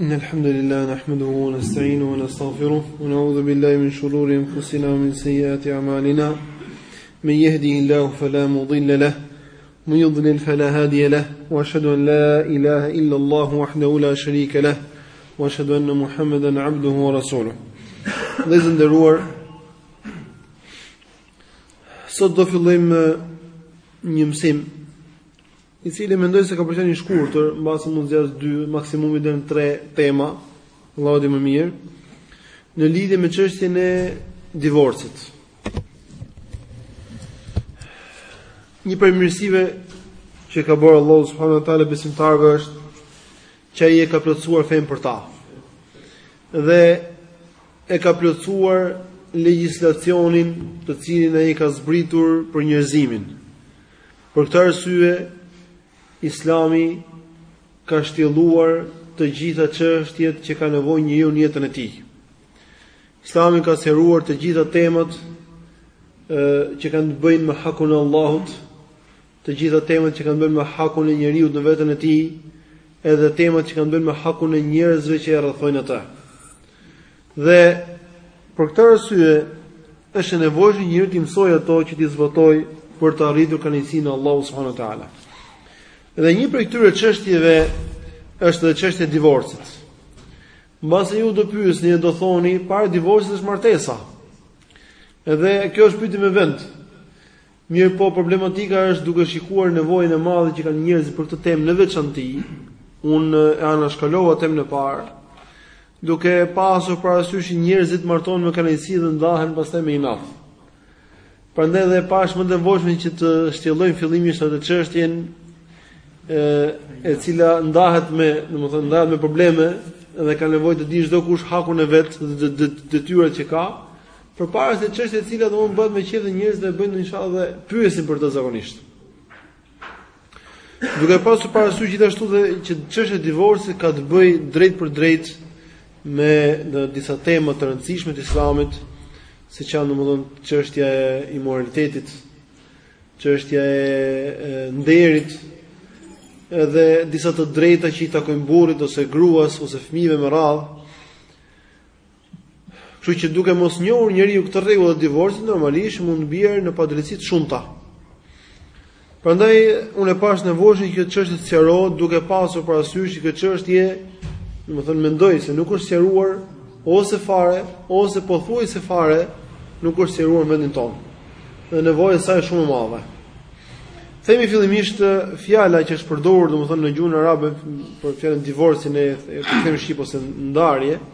إن الحمد لله نحمده ونستعينه ونستغفره ونعوذ بالله من شرور أنفسنا ومن سيئات أعمالنا من يهده الله فلا مضل له من يضلل فلا هادي له وأشهد أن لا إله إلا الله وحده لا شريك له وأشهد أن محمدا عبده ورسوله Ladies and dear, sot do fillim uh, një mësim i cili mendoj se ka për qenë i shkurtër, mbase mund të zgjasë 2, maksimumi deri në 3 tema, Allahu di më mirë, në lidhje me çështjen e divorcit. Një prej mirësive që i ka bërë Allahu subhanahu wa taala besimtarëve është që ai e ka plotësuar fenë për ta. Dhe e ka plotësuar legjislacionin të cilin ai ka zbritur për njerëzimin. Për këtë arsye, Islami ka shtjelluar të gjitha çështjet që ka nevojë njeriu në jetën e tij. Islami ka sqaruar të gjitha temat ë që kanë të bëjnë me hakun e Allahut, të gjitha temat që kanë të bëjnë me hakun e njeriut në veten e tij, edhe temat që kanë të bëjnë me hakun e njerëzve që e rrethojnë atë. Dhe për këtë arsye është e nevojshme njeriu t'i mësojë ato që t'i zbatojë për të arritur kënaqësinë e Allahut subhanuhu teala. Dhe një prej këtyre çështjeve është edhe çështja e divorcit. Mbase ju do pyesni e do thoni, para divorcit është martesa. Edhe kjo është pyetje me vend. Mirëpo problematika është duke shikuar nevojën e madhe që kanë njerëzit për këtë temë në veçanti, unë e anashkalova temën e parë, duke pasur parasysh që njerëzit martohen me kënaqësi dhe ndahen pastaj me inat. Prandaj dhe e pashë më të nevojshme që të shtjellojmë fillimisht atë çështjen e e cila ndahet me, domethënë ndahet me probleme dhe ka nevojë të dijë çdokush hakun e vet dhe detyrat që ka, Përpara se çështja e cila domun bëhet me qejf dhe njerëzit e bëjnë inshallah dhe pyesin për të zakonisht. Duke pasur parasysh gjithashtu dhe që çështja e divorcit ka të bëjë drejtpërdrejt me në disa tema të rëndësishme të Islamit, siç janë domthon çështja e imoralitetit, çështja e nderit, edhe disa të drejta që i takojnë burrit ose gruas ose fëmijëve me radhë. Kështu që duke mos njohur njeriu këtë rregull të divorcit normalisht mund të bjerë në padrejtësi të shumta. Prandaj unë e pashë nevojën që çështja të sqarohet duke pasur parasysh që kjo çështje, domethënë mendoj se nuk është sqaruar ose fare ose pothuajse fare nuk është sqaruar në vendin tonë. Dhe nevoja e saj është shumë e madhe. Themi fillimisht fjala që është përdorur domethënë në gjuhën arabe për fjalën divorc ne e themi shqip ose ndarje,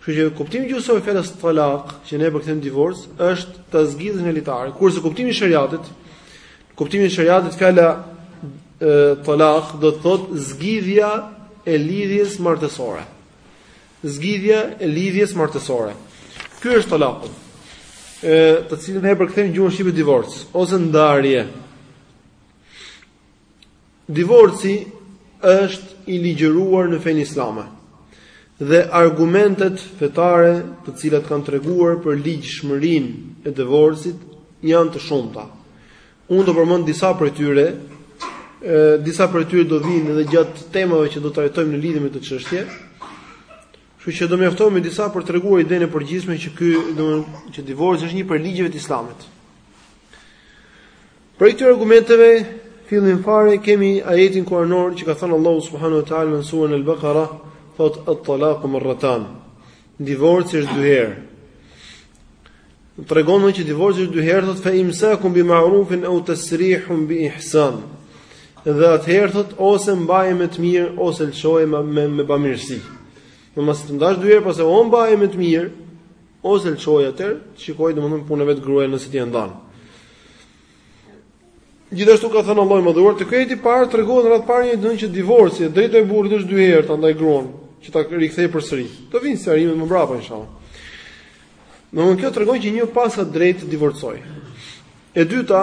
Kështu që kuptimi gjuhësor i fjalës talak, që ne e përkthejmë divorc, është ta zgjidhësh nga litari. Kurse kuptimi i sheriatit, kuptimi i sheriatit fjala talak do të thotë zgjidhja e lidhjes martesore. Zgjidhja e lidhjes martesore. Ky është talaku. Ë, të cilin ne e përkthejmë gjuhën shqipe divorc ose ndarje. Divorci është i ligjëruar në fenë islame. Dhe argumentet fetare, të cilat kanë treguar për ligjshmërinë e divorcit, janë të shumta. Unë do përmend disa prej tyre, ë disa prej tyre do vinë edhe gjatë temave që do të trajtojmë në lidhje me këtë çështje. Kështu që do mjaftohemi me disa për të treguar idenë e përgjithshme që ky, domethënë, që divorci është një prej ligjeve të islamit. Prej këtyre argumenteve, fillim fare kemi ajetin kuranor që ka thënë Allahu subhanahu wa taala në surën Al-Baqara, thotë at-talaqu marratan. Divorci është dy herë. Tregon që divorci është dy herë, thotë fa imsakum bi ma'rufin aw tasrihun bi ihsan. Dhe atëherë thotë ose mbaje me të mirë ose lëshoje me me, me bamirësi. Mbasi ta ndash dy herë, pastaj o mbaje me të mirë, Ose lëshoje atëherë, shikon domethënë punën e vet gruaja nëse ti e ndan. Gjithashtu ka thënë Allahu i Madhëruar, ajeti i parë tregon, ajeti i parë domethënë që divorci, e drejta e burrit është dy herë ta ndaj gruan, që ta rikthej përsëri. Do vinë sqarimet më brapa inshallah. Domthonë kjo tregon që njeriu paska drejtë të divorcojë. E dyta,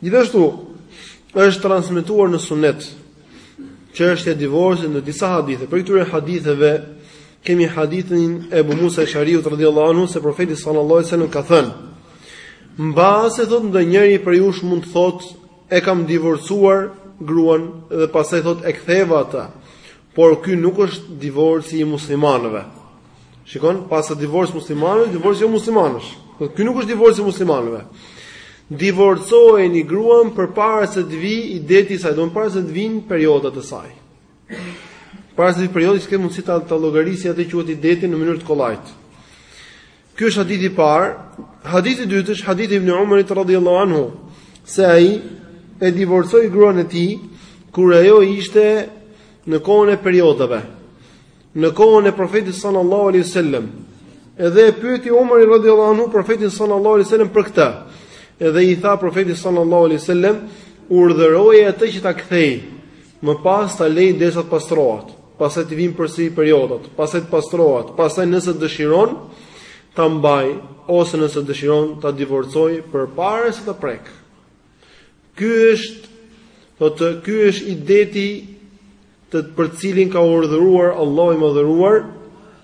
Gjithashtu është transmetuar në Sunet çështja e divorcit në disa hadithe. Prej këtyre haditheve kemi hadithin e Abu Musa al-Ashariut radhiyallahu anhu se profeti sallallahu alaihi wasallam ka thënë: "Mbase thot ndonjëri prej jush mund të thot e kam divorcuar gruan dhe pastaj thot e ktheva atë. Por ky nuk është divorci i muslimanëve. Shikon, paska divorc muslimanësh, divorc jo muslimanësh. Po ky nuk është divorci i muslimanëve. Divorcojeni gruan përpara se të vijë ideti i saj, domethënë para se të vijnë periodat e saj. Para se t'i vijnë periodat që të ketë mundësi ta ta llogarisë atë quhet ideti në mënyrë të kollajt. Ky është hadithi i parë. Hadithi i dytë është hadithi i Ibn Umarit radhiyallahu anhu, se ai e divorcoi gruan e tij kur ajo ishte në kohën e periodave. Në kohën e Profetit sallallahu alaihi wasallam. Edhe e pyeti Umari radhiyallahu anhu Profetin sallallahu alaihi wasallam për këtë. Edhe i tha Profeti sallallahu alaihi wasallam, urdhëroje atë që ta kthej. Më pas ta lejë derisa të pastrohet, pastaj t'i vinë përsëri periodat, pastaj të pastrohet, pastaj nëse dëshiron ta mbajë ose nëse dëshiron ta divorcojë përpara se ta prek. Ky është, thotë, ky është ideti për të cilin ka urdhëruar Allahu i Madhëruar,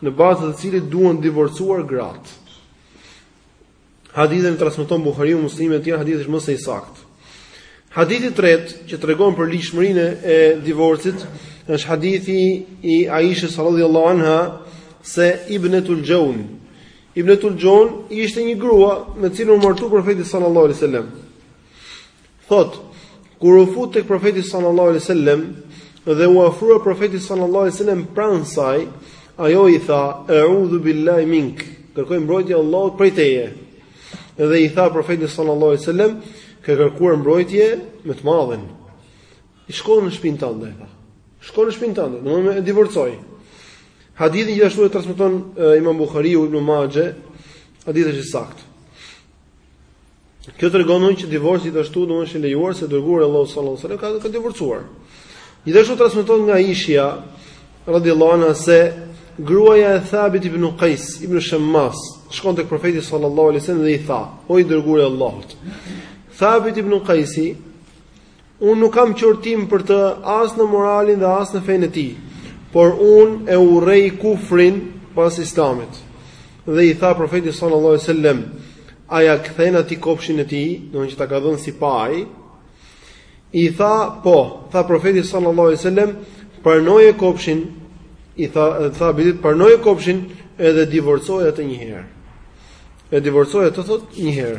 në bazë të cilit duhen divorcuar gratë. Hadithin e transmeton Buhariu, Muslimi e të tjerë hadithi është më se i saktë. Hadithi i tretë që tregon për ligjshmërinë e divorcit është hadithi i Aishës radhiyallahu anha se Ibnatul Jawn Ibnatul Jawn ishte një grua me të cilën u martu profeti sallallahu alaihi wasallam. Thotë, Kur u fut tek Profeti sallallahu alaihi wasallam dhe u afrua Profeti sallallahu alaihi wasallam pranë saj, ajo i tha: "E'udhu billahi mink", kërkoj mbrojtje Allahut prej teje. Dhe i tha Profeti sallallahu alaihi wasallam, "Ke kërkuar mbrojtje me të madhin. Ik shko në shpinë tënde", i tha. Shko në shpinë tënde, domethënë e divorcoi. Hadithin gjithashtu e transmeton Imam Buhariu, Ibn Majah, hadithi është i saktë. Kjo tregon që divorci gjithashtu është i lejuar se i dërguari i Allahut sallallahu alaihi wasallam ka ka divorcuar. Gjithashtu transmetohet nga Aisha radhiyallahu anha se gruaja e Thabit ibn Qais ibn Shammas shkon tek profeti sallallahu alaihi wasallam dhe i tha: "O i dërguar i Allahut, Thabit ibn Qaisi Unë nuk kam qortim për të as në moralin dhe as në fenë e tij, por unë e urrej kufrin pas Islamit. Dhe i tha profeti sallallahu alajhi wasallam, a ia kthen atij kopshin e tij, do që ta ka dhënë si pajë? I tha, po, tha profeti sallallahu alajhi wasallam, pranoje kopshin, i tha, Thabitit, pranoje kopshin edhe divorcoje atë një herë. E divorcoi atë thot një herë.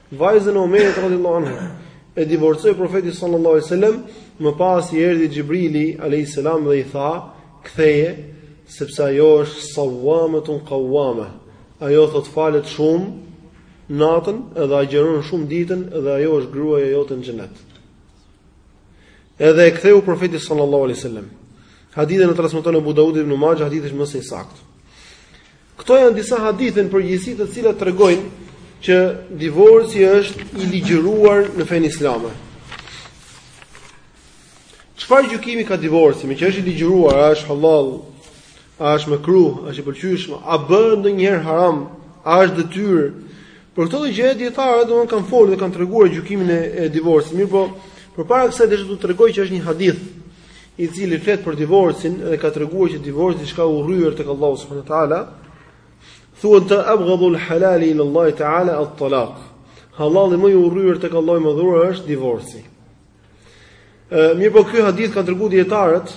Vajzën e Omerit radhiyallahu anha e divorcoi profeti sallallahu alaihi wasallam, më pas i erdhi Xhibrili alayhis salam dhe i tha, "Ktheje, sepse ajo është sawamatun qawama." Ajo thot falet shumë natën dhe agjëron shumë ditën dhe ajo është gruaja jote në xhenet. Edhe e ktheu profeti sallallahu alaihi wasallam. Hadithin e transmeton Abu Daudi, Ibn Majah, hadithi është më se i saktë. Këto janë disa hadithe në përgjithësi të cilat tregojnë që divorci është i ligjëruar në fenë islame. Çfarë gjykimi ka divorci? Meqë është i ligjëruar, a është halal, a është makruh, a është i pëlqyeshëm, a bëhet ndonjëherë haram, a është detyrë? Për këto gjëra dietarët domethënë kanë folur dhe kanë treguar gjykimin e, e divorcit. Mirpo, përpara kësaj desha t'ju tregoj që është një hadith i cili flet për divorcin dhe ka treguar që divorci është diçka e urryer tek Allahu subhanahu wa taala, thuhet abghadul halali ila Allah taala at-talaq. Halali më i urryer tek Allahu i madhëruar është divorci. Ë mirëpo ky hadith kanë treguar dietarët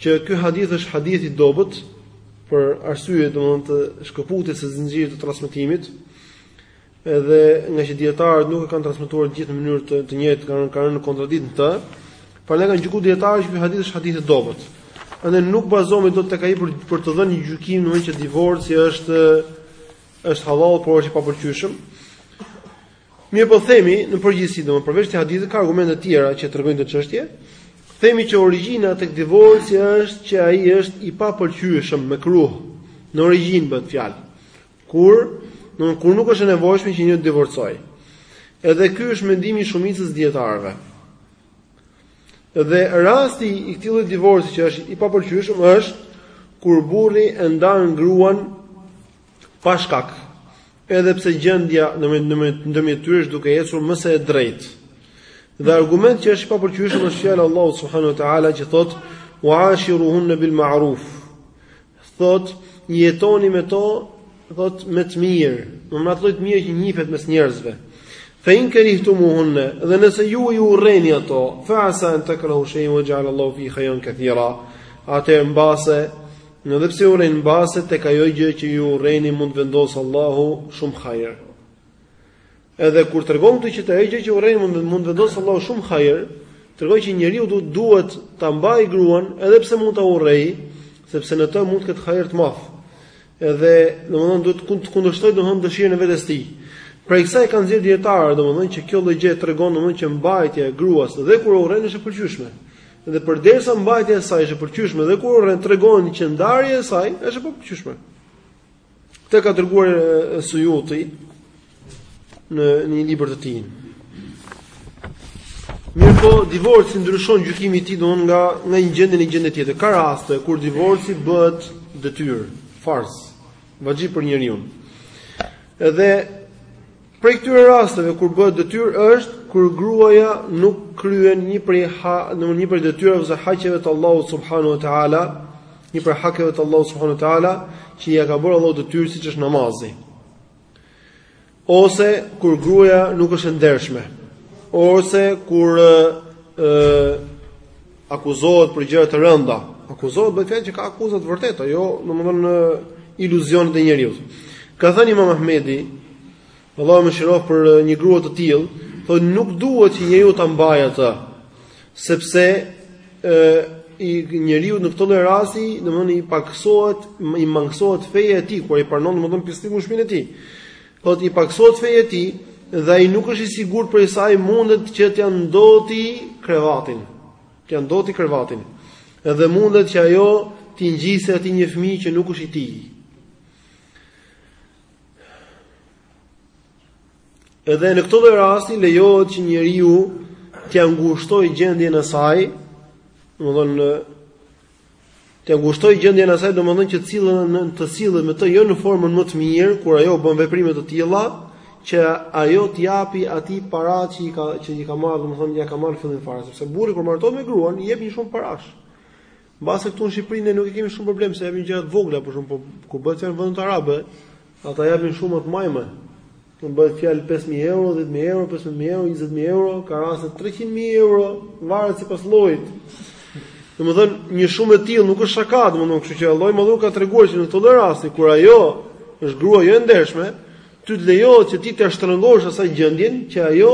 që ky hadith është hadith i dobët për arsye domthonë të shkëputjes së zinxhirit të transmetimit. edhe ngaqë dietarët nuk e kanë transmetuar të gjithë në mënyrë të, të njëjtë, kanë kanë rënë në kontradikt në të. Prandaj kanë gjykuar dietarët që ky hadith është hadith i dobët. Andaj nuk bazohemi dot tek ai për për të dhënë një gjykim në që divorci është është halal, por është i papëlqyeshëm. Mirëpo themi në përgjithësi domethënë përveç këtij hadithi ka argumente të tjera që tregojnë këtë çështje. Themi që origjina tek divorci është që ai është i papëlqyeshëm mekruh. Në origjinë bëhet fjalë. Kur, domethënë kur nuk është e nevojshme që një të divorcojë. Edhe ky është mendimi i shumicës dijetarëve. Dhe rasti i këtij lloj divorci që është i papëlqyeshëm është kur burri e ndan gruan pa shkak. Edhe pse gjendja në në në ndërmjet tyre është duke ecur më se drejtë. Dhe argument që është i papëlqyeshëm është fjala e Allahut subhanahu wa teala që thotë wa ashiruhunna bil ma'ruf. thotë, jetoni me to, thotë, me të mirë, me me atë lloj të mirë që njifet mes njerëzve. Fe in kerihtumuhunne, dhe nëse ju i urreni ato, fe asa en tekrahu shej'en ve jexh'alallahu fihi hajran kethira, atëherë mbase, edhe pse i urreni mbase, tek ajo gjë që ju urreni mund të vendosë Allahu shumë hajër. Edhe kur tregon këtë që te ajo gjë që urren mund mund të vendosë Allahu shumë hajër, tregon që njeriu duhet duhet ta mbajë gruan edhe pse mund ta urrejë, sepse në të mund të ketë hajër të madh. Edhe domethënë duhet të kundërshtojë domethënë dëshirën e vetes tij. Prej kësaj kanë nxjerrë dijetarët, domethënë, që kjo e gjithë tregon, domethënë, që mbajtja e gruas edhe kur e urren është e pëlqyeshme. Dhe përderisa mbajtja e saj është e pëlqyeshme edhe kur e urren, tregon që ndarja e saj është e papëlqyeshme. Këtë ka treguar Sujuti në një libër të tij. Mirëpo, divorci ndryshon gjykimi i tij don nga nga një gjendje në gjendje tjetër. Ka raste kur divorci bëhet detyrë, farz, vaxhib për njeriun. Edhe Prej këtyre rasteve kur bëhet detyrë është kur gruaja nuk kryen një prej ha, në një prej detyrave ose haqeve të Allahut subhanahu wa taala, një prej hakeve të Allahut subhanahu wa taala që ia ka bërë Allahu detyrë siç është namazi. Ose kur gruaja nuk është e ndershme, ose kur ë akuzohet për gjëra të rënda, akuzohet bëhet fjalë që ka akuza të vërteta, jo domethënë iluzionet e njeriut. Ka thënë Imam Ahmedi, Allahu e mëshiroftë për një grua të tillë, thotë nuk duhet që njeriu ta mbajë atë, sepse ë i njeriut në këtë lloj rasti, domethënë i paksohet, i mangësohet feja e tij kur i pranon domethënë pislikun në shpinë e tij. Thotë i paksohet feja e tij dhe ai nuk është i sigurt prej saj, mundet që t'ia ndoti krevatin. T'ia ndoti krevatin. Edhe mundet që ajo t'i ngjisë atij një fëmijë që nuk është i tij. Edhe në këtë lloj rasti lejohet që njeriu t'ia ngushtojë gjendjen e saj, domethënë T'ia ngushtojë gjendjen e saj, domethënë që të sillet me të sillet me të jo në formën më të mirë, kur ajo bën veprime të tilla, që ajo t'i japi atij paratë që i ka që i ka marrë, domethënë ja ka marrë fillim fare, sepse burri kur martohet me gruan, i jep një shumë parash. Mbase këtu në Shqipëri ne nuk e kemi shumë problem se japin gjëra të vogla po kur bëhet në vendet arabe, ata japin shuma të majme. Bëhet fjalë 5000 euro, 10000 euro, 15000 euro, 20000 euro, ka raste 300000 euro, varet sipas llojit. Domethënë, një shumë e tillë nuk është shaka, domethënë, kështu që Allahu i madhëruar ka treguar që në këto lloj raste kur ajo është grua jo e ndershme, ty të lejohet që ti t'ia shtrëngosh asaj gjendjen që ajo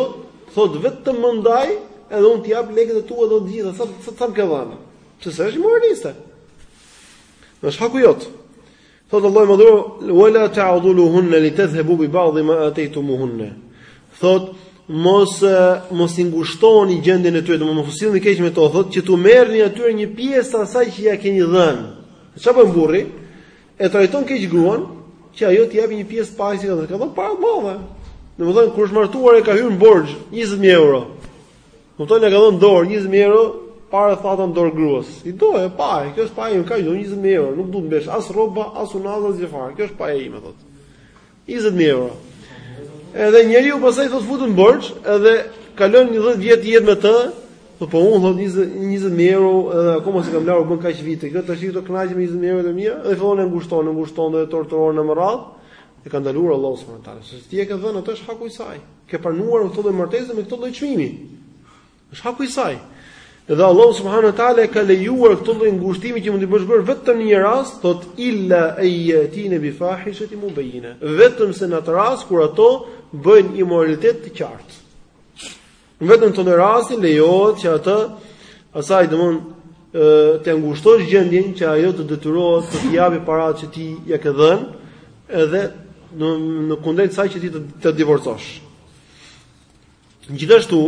thot vetëm më ndaj, edhe unë të jap lekët e tua do të gjitha, sa sa më ke dhënë. Sepse është imoraliste. Është haku jot. Thotë Allahu i madhëruar, "Wala ta'dhuluhunna litadhhabu bi ba'd ma ataytumuhunna." Thot mos mos i ngushtoni gjendjen e tyre, do mos sillni keq me to, thot që t'u merrni atyre një pjesë asaj që ja keni dhënë. Çfarë bën burri? E trajton keq gruan, që ajo t'i japë një pjesë paje që ka dhënë para të madhe. Domethënë kur është martuar e ka hyrë në borxh 20000 euro. Kupton e ka dhënë dorë 20000 euro para të thata në dorë gruas. I do e pa, kjo është paja, e ka dhënë 20000 euro, nuk duhet me blesh as rroba, as unaza as gjë fare. Kjo është paja ime thotë. 20000 euro. Edhe njeriu pastaj thotë u futa në borxh, edhe kalon 10 vjet jetë me të, Po po un thot 20 20000 euro edhe akoma s'e kam larë, bënë kaq vite. Kjo tashi do kënaqë me 20000 euro të mia dhe fillon e ngushton, e ngushton dhe e torturon e me radhë. E ka ndaluar Allahu subhanahu wa taala. Se ti e ke dhënë atë është haku i saj. Ke pranuar në këtë lloj martese me këtë lloj çmimi. Është haku i saj. Dhe Allahu subhanahu wa taala e ka lejuar këtë lloj ngushtimi që mund të bësh, bëhet vetëm në një rast, thot illa an yatina bi fahishati mubayyina. Vetëm se në atë rast kur ato bëjnë imoralitet të qartë. Vetëm në këtë rast lejohet që atë asaj domon t'ia ngushtosh gjendjen që ajo të detyrohet t'i japi paratë që ti ja ke dhënë, edhe në në këmbim të saj që ti të, të divorcosh. Gjithashtu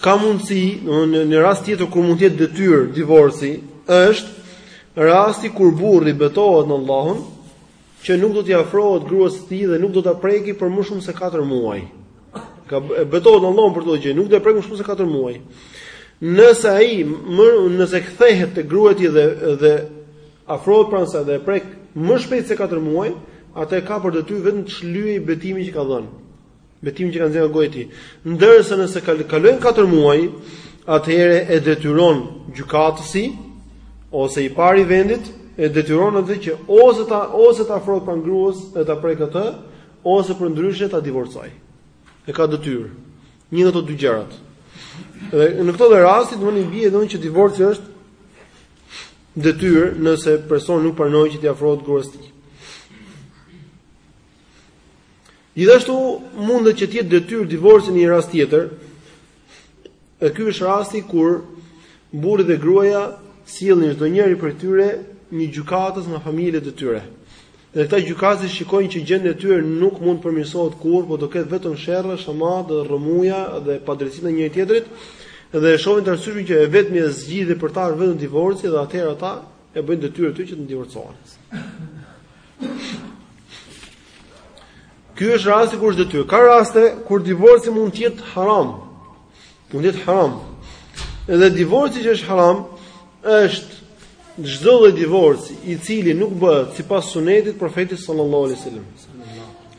ka mundësi, një një rast tjetër kur mund të jetë detyrë divorci, është rasti kur burri betohet në Allahun që nuk do t'i afrohet gruas së tij dhe nuk do ta preki për më shumë se katër muaj. Ka betohet në Allahun për këtë gjë, nuk do ta prek më shumë se katër muaj. Nëse ai më nëse kthehet te gruaja e tij dhe dhe afrohet pranë saj dhe e prek më shpejt se katër muaj, atëherë ka për detyrë vetëm të shlyejë betimin që ka dhënë. betimin që ka nxjerrë nga goja e tij. Ndërsa nëse kalojnë katër muaj, atëherë e detyron gjykatësi ose i pari i vendit e detyron atë që ose ta ose ta afrohet pranë gruas e ta prek atë, ose përndryshe ta divorcoj. E ka detyrë. Një nga ato dy gjërat. Dhe në këtë lloj rasti domethënë i bie domethënë që divorci është detyrë nëse personi nuk pranon që t'i afrohet gruas së tij. Gjithashtu mundet që të jetë detyrë divorci në një rast tjetër. E ky është rasti kur burri dhe gruaja sjellin çdo njëri prej tyre një gjykatës nga familjet e tyre. Dhe këta gjykatës shikojnë që gjendja e tyre nuk mund të përmirësohet kurrë, por do ketë vetëm sherre, shamata, rrëmuja dhe padrejtësi ndaj njëri tjetrit. Dhe e shohin të arsyeshme që e vetmja zgjidhje për ta është vetëm divorci dhe atëherë ata e bëjnë detyrë atyre që të divorcohen. Ky është rasti kur është detyrë. Ka raste kur divorci mund të jetë haram. Mund të jetë haram. Edhe divorci që është haram është çdo lloj divorci i cili nuk bëhet sipas sunetit të profetit sallallahu alaihi wasallam.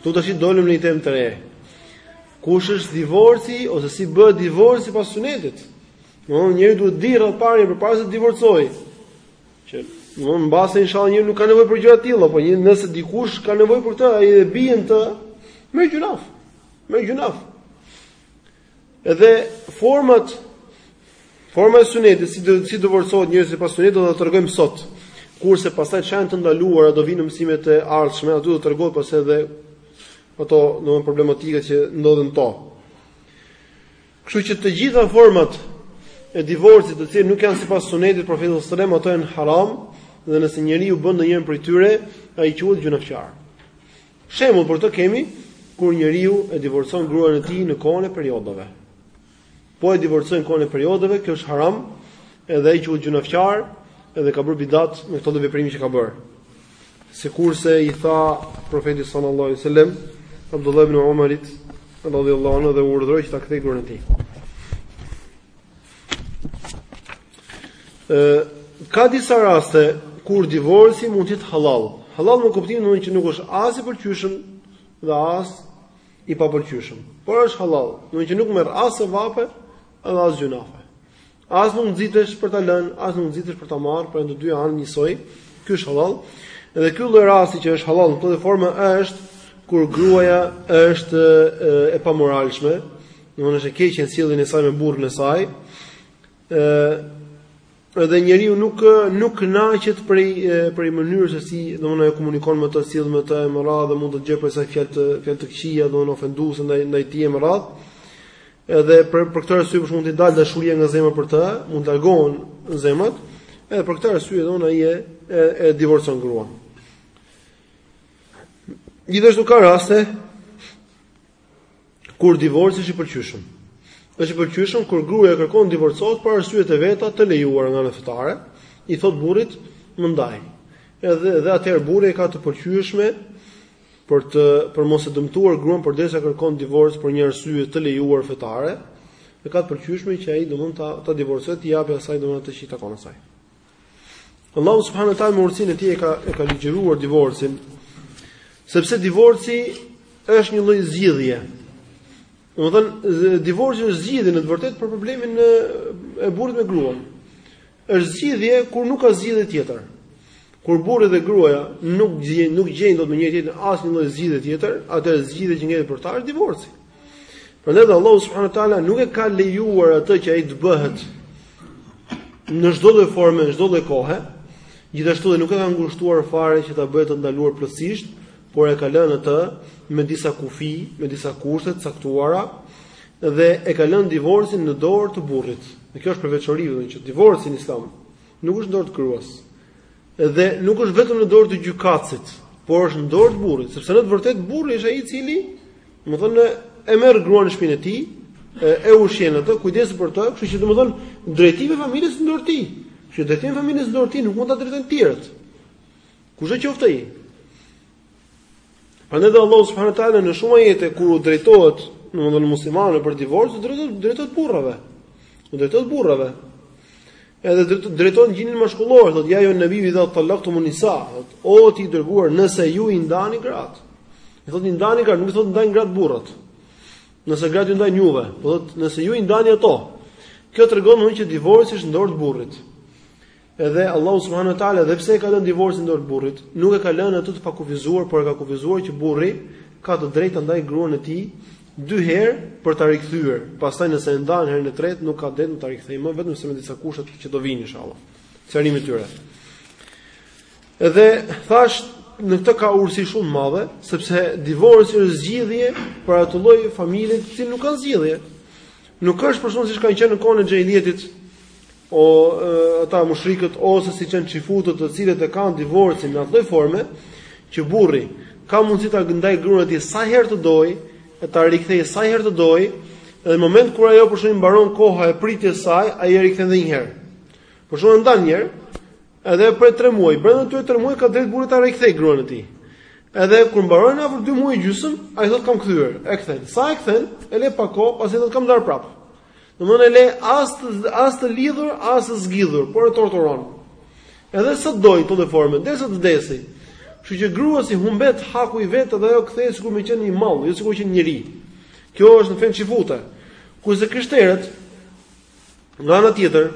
Këtu tashi dolëm në një temë të re. Kush është divorci ose si bëhet divorci sipas sunetit? Domethënë njeriu duhet ta dijë më parë përpara se të divorcojë. Që mbase inshallah njeri nuk ka nevojë për gjëra të tilla, po një nëse dikush ka nevojë për këtë, e bën, të mos marrë gjynaf. Merr gjynaf. Edhe format forma e sunetit, si do si divorcohet njeriu sipas sunetit do ta tregojmë sot. Kurse pastaj ça janë të ndaluara do vinë mësimet e ardhshme, aty do të tregohet pastaj edhe ato domthon problematikat që ndodhen në këto. Kështu që të gjitha format e divorcit të cilat nuk janë sipas sunetit të profetit sallallahu alajhi wasallam ato janë haram dhe nëse njeriu bën ndonjërin prej tyre ai quhet gjynafqar. Shembull për këtë kemi kur njeriu e divorcon gruan e tij në kohën e periodave. Po e divorcoi në kohën e periodave, kjo është haram, edhe ai quhet gjynafqar, edhe ka bërë bidat me këtë lloj veprimi që ka bërë. Sikurse i tha Profeti sallallahu alaihi wasallam Abdullah ibn Umarit radhiyallahu anhu dhe e urdhëroi që ta kthej gruan e tij. Ë ka disa raste kur divorci mund të jetë halal. Halal në kuptimin domethënë që nuk është as i pëlqyeshëm dhe as i papëlqyeshëm. Por është halal, domethënë që nuk merr as sevape dhe as gjynafe. As nuk nxitesh për ta lënë, as nuk nxitesh për ta marrë, por janë të dyja anë njësoj. Ky është halal. Dhe ky lloj rasti që është halal në këtë formë është kur gruaja është e, e pamoralshme, domthonë është e keqe në sjelljen e saj me burrin e saj. ë Edhe njeriu nuk nuk kënaqet prej prej mënyrës se si domthonë ajo komunikon me të, sillet me të e me radhë dhe mund të gjej për sa fjalë të fjalë të këqija domthonë ofenduese ndaj ndaj tij e me radhë. Edhe për për këtë arsye mund t'i dalë dashuria nga zemra për të, mund të largohen zemrat. Edhe për këtë arsye don ai e e, e divorcon gruan. Gjithashtu ka raste kur divorci është i pëlqyeshëm. Është i pëlqyeshëm kur gruaja kërkon të divorcohet për arsye të veta të lejuara nga ana fetare, i thot burrit, "Më ndaj." Edhe dhe atëherë burri e ka të pëlqyeshme për të për mos e dëmtuar gruan përderisa kërkon divorc për një arsye të lejuar fetare, e ka të pëlqyeshme që ai domethënë ta ta divorcojë t'i japë asaj domethënë atë që i takon asaj. Allahu subhanahu wa taala me urtësinë e tij e ka e ka ligjëruar divorcin, sepse divorci është një lloj zgjidhje. Domethënë divorci është zgjidhje në të vërtetë për problemin e burrit me gruan. Është zgjidhje kur nuk ka zgjidhje tjetër. Kur burri dhe gruaja nuk gjejnë nuk gjejnë dot me njëri tjetrin asnjë lloj zgjidhje tjetër, atëherë zgjidhja që ngjelet për ta është divorci. Prandaj Allahu subhanahu wa taala nuk e ka lejuar atë që ai të bëhet në çdo lloj forme, në çdo lloj kohe, gjithashtu dhe nuk e ka ngushtuar fare që ta bëjë të ndaluar plotësisht, por e ka lënë atë me disa kufi, me disa kushte të caktuara, dhe e ka lënë divorcin në dorë të burrit. Dhe kjo është prej veçorive që divorci në Islam nuk është në dorë të gruas. Dhe nuk është vetëm në dorë të gjykatësit, por është në dorë të burrit, sepse në të vërtetë burri është ai i cili, domethënë, e merr gruan në shpinë e tij, e ushqen atë, kujdeset për të, kështu që domethënë drejtimi i familjes në dorë të tij. Kur drejtimi i familjes në dorë të tij nuk mund ta drejtojnë të tjerët. Kushdo qoftë ai. Prandaj dhe Allahu subhanahu wa taala në shumë ajete kur u drejtohet, domethënë muslimanëve për divorc, u drejtohet drejtohet burrave. U drejtohet burrave. Edhe drejtohet drejton gjinin mashkullor, thotë ja ejjuhen nebijju idha talaktumun nisa, thotë o ti i dërguar nëse ju i ndani gratë. I thotë i ndani gratë, nuk i thotë ndajnë gratë burrat. Nëse gratë ju ndajnë juve, po thotë nëse ju i ndani ato. Kjo tregon më që divorci është në dorë të burrit. Edhe Allahu subhanahu wa taala, edhe pse e ka lënë divorcin në dorë të burrit, nuk e ka lënë atë të pakufizuar, por e ka kufizuar që burri ka të drejtë të ndajë gruan e tij dy herë për ta rikthyer. Pastaj nëse e ndan herën e tretë, nuk ka të drejtë ta rikthejë më vetëm se me disa kushte që do vijnë inshallah sqarimi i tyre. Edhe thash në këtë ka urtësi shumë të madhe, sepse divorci është zgjidhje për atë lloj familje që nuk ka zgjidhje. Nuk është për shembull siç kanë qenë në kohën e xhahilietit, o ata mushrikët ose siç janë çifutët të cilët e kanë divorcin në atë lloj forme që burri ka mundësi ta ndaj gruan e tij sa herë të dojë e ta rikthej sa herë të dojë dhe në moment kur ajo për shembull i mbaron koha e pritjes së saj ai e rikthen edhe një herë për shembull e ndan një herë Edhe pret tre muaj, brenda këtyre tre muaj ka drejt burri ta rikthej gruan e tij. Edhe kur mbaron afër dy muaj gjysëm, ai thotë të kam kthyer, e kthen. Sa e kthen, e le pak kohë, pastaj thotë të kam ndarë prapë. Domthonë e le as të, as të lidhur, as të zgjidhur, por e torturon. Edhe vazhdon kjo formë, derisa të vdesi. Kështu që grua i humbet haku i vet dhe ajo kthehet sikur me qenë një mall, jo sikur qenë njeri. Kjo është në fenë çifute. Kurse krishterët Nga ana tjetër,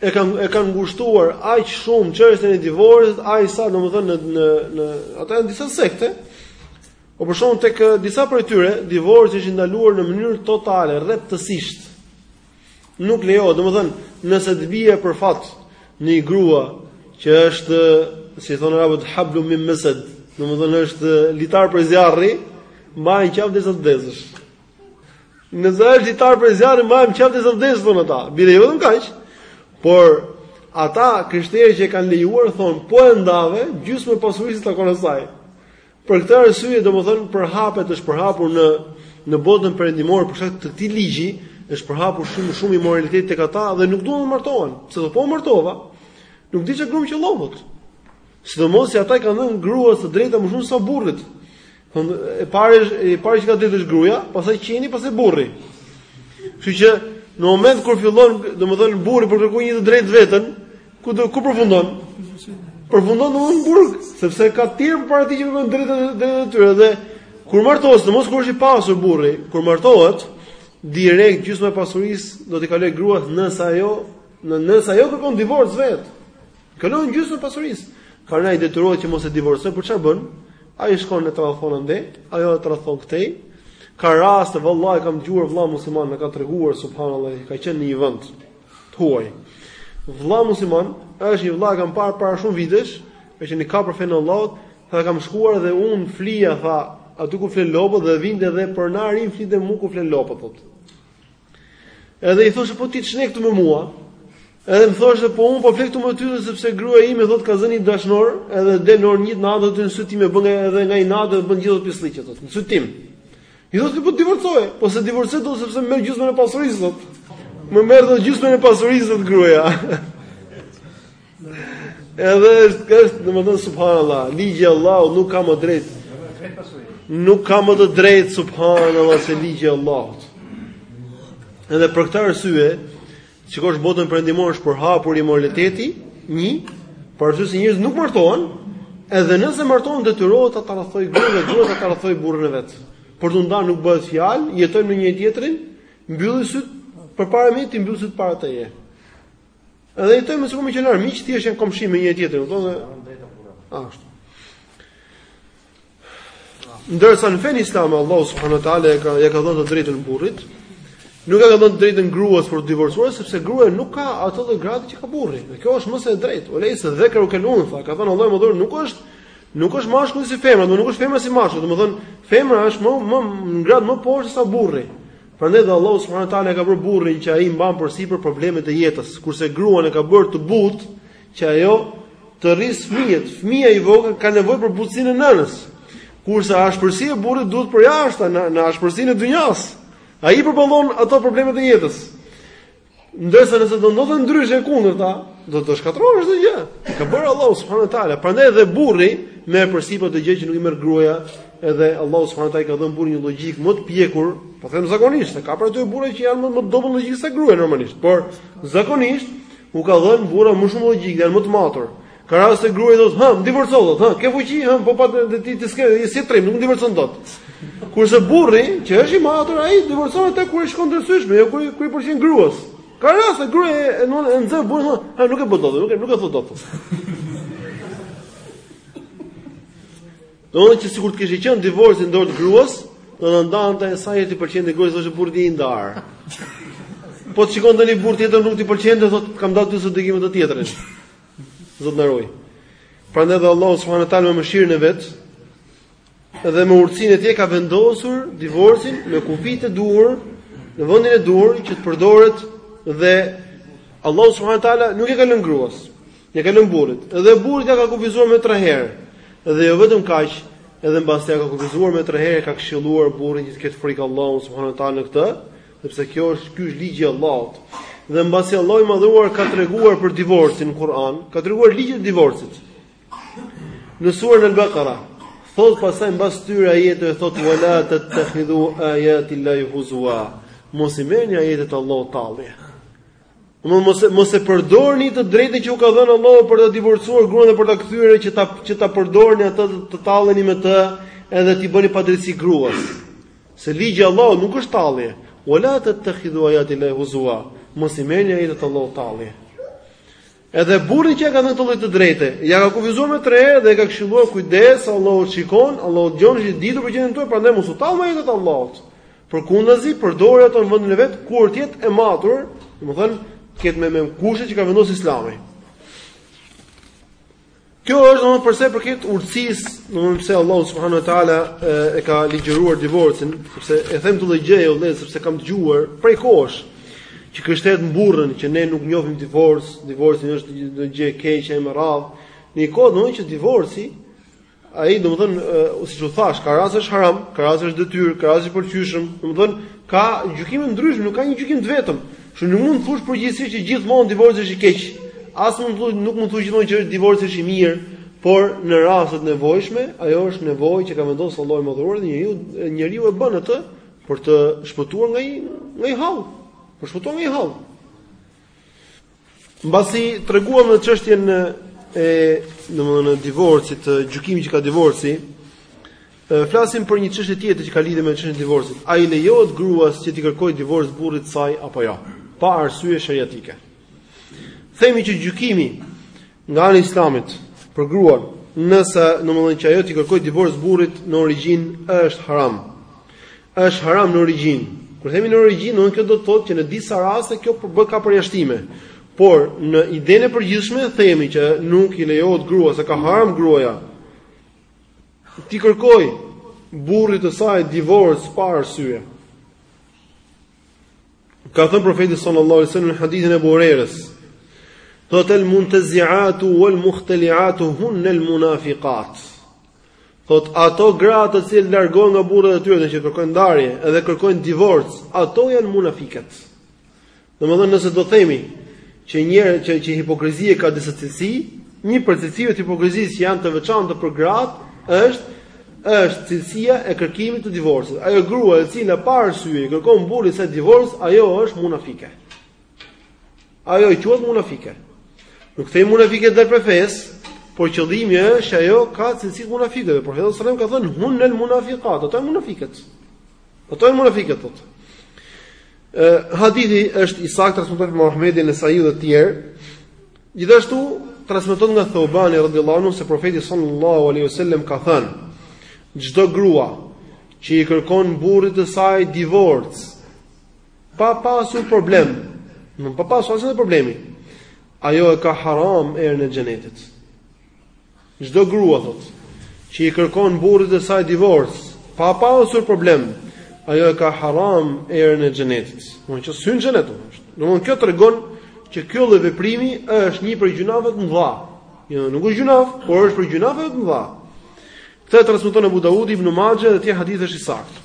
e kanë e kanë ngushtuar aq shumë çështjen e divorcit, aq sa domethënë në në në ato janë disa sekte. Po për shembull tek disa prej tyre, divorci është ndaluar në mënyrë totale, rreptësisht. Nuk lejohet, domethënë, nëse të bie për fat në një grua që është, si thonë arabët, hablu min masad, domethënë është litar prej zjarri, mbaje në qafë derisa të vdesësh. Nëse ai është litar prej zjarri, mbaje në qafë derisa të vdesësh thonë ata. Bile jo vetëm kaq. Por ata të krishterë që e kanë lejuar thonë, po e ndave, gjysma e pasurisë i takon asaj. Për këtë arsye, domethënë përhapet është përhapur në në botën perëndimore për shkak të këtij ligji, është përhapur shumë shumë imoraliteti tek ata dhe nuk duan të martohen, se thotë po martova. Nuk di çka gruan që llomët. Sidomos se ata i kanë dhënë gruas të drejta më shumë se burrit. E para e para që ka drejtë është gruaja, pastaj qeni, pastaj burri. Kështu që në moment kur fillon, domethënë burri po kërkon një të drejtë të veten, ku do ku përfundon? Përfundon në burg, sepse ka të tjerë para tij që kërkojnë të drejtat e tyre dhe kur martohet, sidomos kur është i pasur burri, kur martohet direkt gjysma e pasurisë do t'i kalojë gruas nëse ajo, nëse ajo kërkon divorc vetë. Kalon gjysma e pasurisë. Prandaj ai detyrohet që mos e divorcojë, por çfarë bën? Ai shkon e tradhton andej, ajo e tradhton këtej. Ka raste vallahi kam dëgjuar një vëlla musliman më ka treguar subhanallahu, ka qenë në një vend të huaj. Vëlla musliman, është një vëlla që kam parë para shumë vitesh, ka qenë kapur fenë e Allahut, tha kam shkuar dhe un flija tha, aty ku flenë lopët dhe vinte edhe pronari flinte mu ku flenë lopët thotë. Edhe i thosha po ti ç'ne këtu me mua? Edhe më thoshte po un po fle këtu me ty sepse gruaja ime thotë ka zënë dashnor, edhe del në orën 1 natës aty në sy tim e bën edhe nga inati edhe bën gjithë ato pislliqe thotë. Në sy tim. I thosha po divorcoje, po s'e divorcoj dot sepse merr gjysmën e pasurisë thotë. Më merr thotë gjysmën e pasurisë thotë gruaja. Edhe është është domethën subhanallah, ligji i Allahut nuk ka më të drejt. Nuk ka më të drejtë subhanallah se ligji i Allahut. Edhe për këtë arsye, shikosh botën perëndimore është përhapur imoraliteti, një, për arsye se njerëzit nuk martohen, edhe nëse martohen detyrohet ta tradhtojë gruan dhe gruaja ta tradhtojë burrin e vet. Për të ndarë nuk bëhet fjalë, jetojnë me njëri-tjetrin, mbyll sytë përpara meje ti, mbyll sytë para teje. Edhe jetojnë sikur me qenë armiq, thjesht janë komshi me njëri-tjetrin, kupton? Ashtu. Ndërsa në fenë islame Allahu subhanahu wa taala ia ka, ia ka dhënë të drejtën burrit, nuk ia ka dhënë të drejtën gruas për të divorcuar sepse gruaja nuk ka atë lloj grade që ka burri. Dhe kjo është më se e drejtë. Ue lejse dhekeru kel untha, ka thënë Allahu i Madhëruar nuk është nuk është mashkulli si femra, do nuk është femra si mashkulli, domethënë femra është më më në gradë më poshtë se burri. Prandaj dhe Allahu subhanahu wa taala e ka bërë burrin që ai mban përsipër problemet e jetës, kurse gruan e ka bërë të butë që ajo të rrisë fëmijët. Fëmija i vogël ka nevojë për butësinë e nënës. Kurse ashpërsia e burrit duhet për jashtë në, në ashpërsinë e dynjas. Ai përballon ato problemet e jetës. Ndërsa nëse do ndodhte ndryshe e kundërta, do të shkatërrohesh çdo gjë. Ka bërë Allahu subhanahu wa taala. Prandaj edhe burri merr përsipër ato gjëra që nuk i merr gruaja, edhe Allahu subhanahu wa taala i ka dhënë burrit një logjikë më të pjekur, po them zakonisht, se ka prej atyre burrave që janë më të dobët në logjikë se gruaja normalisht, por zakonisht u ka dhënë burrave më shumë logjikë, janë më të matur. Ka raste gruaja thotë, "Hë, më divorco dot, hë, ke fuqi, hë, po pa të ti të ske, je si trim, nuk më divorcon dot." Kurse burri, që është i matur, ai divorcon atë kur i shikon të arsyeshme, jo kur kur i pëlqen gruas. Ka raste gruaja e nxit, e nxeh burrin, thotë, "Hë, nuk e bë dot, nuk e nuk e thotë dot." Do të sikur të kishte qenë divorci në dorë të gruas, do të ndante sa herë t'i pëlqente gruas, thoshte burri i ndar. Po të shikon tani burrë tjetër nuk ti pëlqen, do thotë, "Kam dalë dy së dëgjimin të tjetrit." Zot na ruaj. Prandaj dhe Allahu subhanahu wa taala me mëshirën e vet dhe me urtësinë e tij ka vendosur divorcin me kufijtë e duhur në vendin e duhur që të përdoret dhe Allahu subhanahu wa taala nuk ia ka lënë gruas, ia ka lënë burrit. Dhe burrit ia ka kufizuar me 3 herë. Dhe jo vetëm kaq, edhe mbasi ia ka kufizuar me 3 herë ka këshilluar burrin që të ketë frikë Allahun subhanahu wa taala në këtë. sepse kjo është ky është ligji i Allahut. Dhe mbasi Allahu i Madhëruar ka treguar për divorcin në Kur'an, ka treguar ligjin e divorcit. Në surën Al-Baqara, thotë pastaj mbas atyre ajeteve thotë wala tattakhidhu ayati llahi huzwa. Mos i merrni ajetet e Allahut tallje. Domethënë mos mos e përdorni të drejtën që u ka dhënë Allahu për të divorcuar gruan dhe për ta kthyer që ta që ta përdorni atë të talleni me të edhe t'i bëni padrejtësi gruas. Se ligji i Allahut nuk është tallje. Wala tattakhidhu ayati llahi huzwa. Mos i merrni ajetet e Allahut tallje. Edhe burrin që e ka dhënë këtë lloj të drejte, ja ka kufizuar me tre herë dhe e ka këshilluar kujdes, Allahu shikon, Allahu dëgjon, është i ditur për gjendjen tuaj, prandaj mos u tall me ajetet e Allahut. Përkundazi, përdori ato në vendin e vet kur të jetë e matur, domethënë, të ketë me me kushtet që ka vendosur Islami. Kjo është domethënë për sa i përket urtësisë, domethënë pse Allahu subhanahu wa taala e ka ligjëruar divorcin, sepse e them këtë gjë jo vëllai, sepse kam dëgjuar prej kohësh që krishterët mburren që ne nuk njohim divorc, divorci është një gjë e keqe e me radhë. Në një kohë domethënë që divorci ai domethënë siç u thashë, ka raste është haram, ka raste është detyrë, ka raste është i pëlqyeshëm, domethënë ka gjykime të ndryshme, nuk ka një gjykim të vetëm. Kështu nuk mund të thuash përgjithësisht që gjithmonë divorci është i keq. As mund të nuk mund të thuash gjithmonë që është divorci është i mirë, por në raste të nevojshme, ajo është nevojë që ka vendosur Allahu i madhëruar dhe njeriu njeriu e bën atë për të shpëtuar nga një nga një hall. Për të shpëtuar nga një hall. Mbasi treguam ne çështjen e domethënë divorcit, gjykimin që ka divorci, Flasim për një çështje tjetër që ka lidhje me çështjen e divorcit. A i lejohet gruas që t'i kërkojë divorc burrit të saj apo jo? Pa arsye shariatike. Themi që gjykimi nga ana e Islamit për gruan, nëse domethënë që ajo t'i kërkojë divorc burrit në origjinë është haram. Është haram në origjinë. Kur themi në origjinë, do të thotë do të thotë që në disa raste kjo bëhet ka përjashtime. Por në idenë e përgjithshme themi që nuk i lejohet gruas, e ka haram gruaja t'i kërkojë burrit të saj divorc pa arsye. Ka thënë profeti sallallahu alaihi wasallam në hadithin e Ebu Hurejrës, thotë el muntazi'atu wal mukhtali'atu hunna al munafiqat. Thotë ato gra të cilat largohen nga burrat e tyre dhe që kërkojnë ndarje edhe kërkojnë divorc, ato janë munafikat. Domethënë nëse do themi që njerëzit që që hipokrizia ka disa cilësi, një prej cilësive të hipokrizisë që janë të veçanta për gratë është është cilësia e kërkimit të divorcit. Ajo grua e cila pa arsye i kërkon burrit të saj divorc, ajo është munafike. Ajo quhet munafike. Nuk themi munafike del prej fesë, por qëllimi është ajo ka cilësitë e munafikëve. Dhe profeti sallallahu alajhi wasallam ka thënë hunnal munafiqat, ato janë munafiqet. Ato janë munafiqet. Hadithi është i saktë transmeton Imam Ahmedi, Nesaiu dhe të tjerë. Gjithashtu transmetohet nga Theubani radhiyallahu anhu se profeti sallallahu alaihi wasallam ka thënë: Çdo grua që i kërkon burrit të saj divorc pa pasur problem, nuk pa pasur asnjë problem, ajo e ka haram erën e xhenetit. Çdo grua thotë, që i kërkon burrit të saj divorc, pa pasur problem, ajo e ka haram erën e xhenetit. Domethënë që s'hyn xhenet. Domethënë kjo tregon që ky lloj veprimi është një prej gjynaheve të mëdha. Jo, nuk është gjynah, por është prej gjynaheve të mëdha. Këtë e transmeton Abu Daudi, Ibn Maxhe dhe ky hadith është i saktë.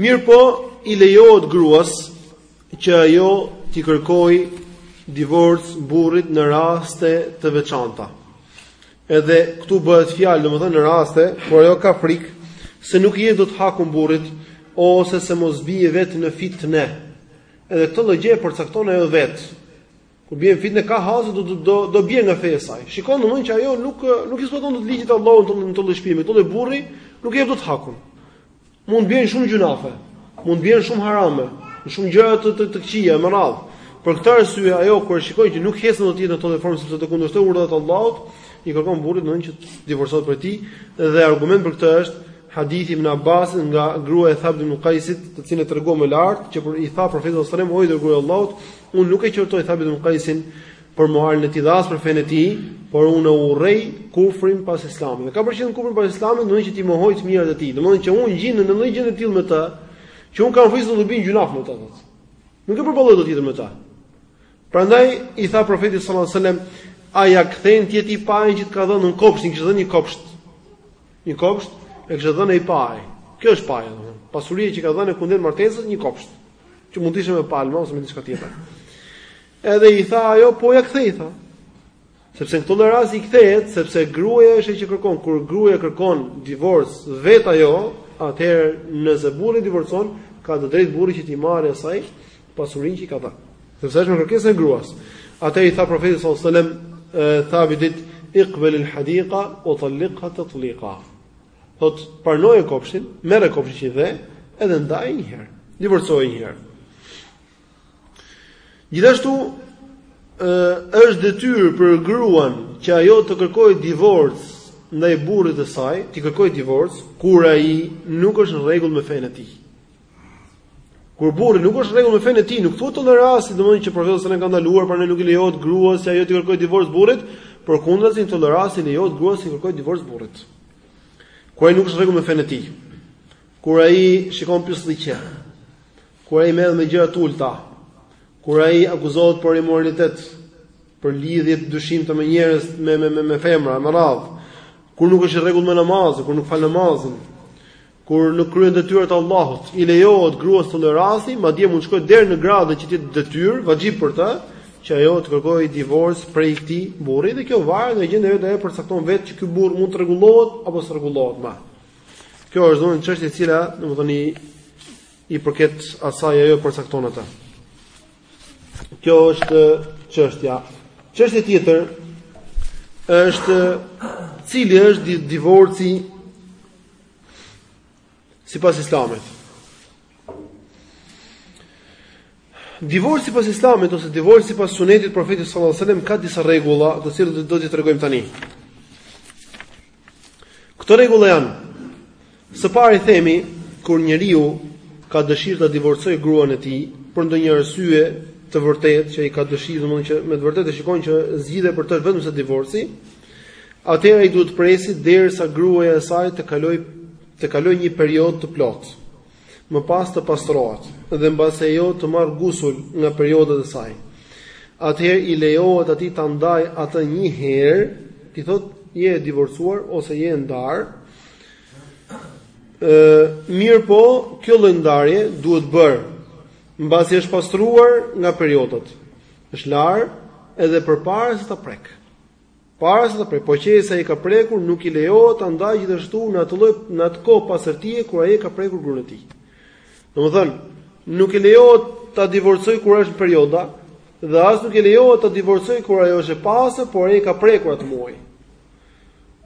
Mirpo i lejohet gruas që ajo t'i kërkojë divorc burrit në raste të veçanta. Edhe këtu bëhet fjalë, domethënë në raste kur ajo ka frikë se nuk i jep dot hakun burrit ose se mos bie vetë në fitnë. Edhe këtë lloj gjëje e përcakton ajo vetë. Kur bie në fitnë ka hazu do do do bjerë nga feja e saj. Shikon domethënë që ajo nuk nuk i zbaton dot ligjet e Allahut në atë lloj shpie, këtij lloj burri nuk i jep dot hakun. Mund të bjerë në shumë gjynahe, mund të bjerë në shumë harame, në shumë gjëra të të, të këqija me radhë. Për këtë arsye ajo kur shikon që nuk ecën dot jeta në këtë formë sepse do kundërshtojë urdhrat e Allahut, i kërkon burrit domethënë që të divorcohet prej tij dhe argument për këtë është hadithi i ibn Abbasit nga gruaja e Thabit ibn Qaisit, të cilën e treguam më lart, që pra i tha profetit sallallahu alajhi wasallam, "O i dërguar i Allahut, Unë nuk e qortoj Thabit ibn Qaisin për moralin e tij dhe as për fenë e tij, por unë e urrej kufrin pas Islamit. Ka për qëllim kufrin pas Islamit, domethënë që t'i mohoj të mirat e tij, domethënë që unë gjendem në ndonjë gjë të tillë me të, që unë kam frikë se do të bëj gjynah me të. Nuk e përballoj dot jetën me të. Prandaj i tha profeti sallallahu alajhi wasallam, a ia kthen ti atë pajën që të ka dhënë një kopsht, kishte dhënë një kopsht. Një kopsht e kishte dhënë ai pajë. Kjo është paja, domethënë, pasuria që ka dhënë kundrejt martesës një kopsht. Që mund të ishte me palma ose me diçka tjetër. Edhe i tha ajo, po, ia kthej tha. Sepse në këtë lloj rasti i kthehet sepse gruaja është ajo që kërkon, kur gruaja kërkon divorc vetë ajo, atëherë nëse burri divorcon, ka të drejtë burri që t'i marrë asaj pasurinë që ka dhënë. Sepse është me kërkesën e gruas. Atëherë i tha profeti sallallahu alajhi wasallam, Thabitit iqbal al-hadiqa wa talliqha tatliqa. Thotë, pranoje kopshtin, merre kopshtin që i dhe, edhe ndaje një herë. Divorcoje një herë. Gjithashtu ë është detyrë për gruan që ajo të kërkojë divorc ndaj burrit të saj, t'i kërkojë divorc kur ai nuk është në rregull me fenë e tij. Kur burri nuk është rregull me fenë e tij, nuk thuhet në këtë rast domethënë që profeti sallallahu alajhi wasallam ka ndaluar prandaj nuk i lejohet gruas që ajo t'i kërkojë divorc burrit, përkundrazi në këtë rast i lejohet gruas t'i kërkojë divorc burrit. Kur ai nuk është rregull me fenë e tij. Kur ai shikon pisllëqe. Kur ai merret me gjëra të ulta. Kur ai akuzohet për imoralitet, për lidhje të dyshimta me njerëz, me me me, me femra, me radhë. Kur nuk është i rregullt me namazin, kur nuk fal namazin, Kur nuk kryen detyrat e Allahut, i lejohet gruas ta lërë atë, madje mund të shkojë deri në gradë që të jetë detyrë, vaxhib për të, që ajo të kërkojë divorc prej këtij burri dhe kjo varet nga gjendja, vetë ajo përcakton vetë që ky burrë mund të rregullohet apo s'rregullohet më. Kjo është domethënë çështje e cila, domethënë i, i përket asaj ajo përcakton atë. Kjo është çështja. Çështja tjetër është cili është divorci sipas islamit. Divorci sipas islamit, ose divorci sipas sunetit profetit sallallahu alaihi wasallam ka disa rregulla, të cilat do t'i tregojmë tani. Këto rregulla janë, së pari themi, kur njeriu ka dëshirë ta divorcojë gruan e tij, për ndonjë arsye të vërtetë, që ai ka dëshirë, domethënë që me të vërtetë e shikon që zgjidhje për të është vetëm se divorci, Atëherë ai duhet të presi derisa gruaja e saj të kalojë një periodë të plotë. Më pas të pastrohet dhe mbasi ajo të marrë gusul nga periodat e saj. Atëherë i lejohet atij ta ndajë atë një herë, t'i thotë je e divorcuar ose je e ndarë. Ë, mirëpo, kjo lloj ndarje duhet bërë mbasi është pastruar nga periodat. Është larë edhe përpara se ta prekë. Para se ta prekë, po qe se ai e ka prekur, nuk i lejohet ta ndajë gjithashtu në atë lloj në atë kohë pastërtie kur ai e ka prekur gruan e tij. Domethënë, nuk i lejohet ta divorcojë kur është në perioda dhe as nuk i lejohet ta divorcojë kur ajo është e pastër, por ai e ka prekur atë muaj.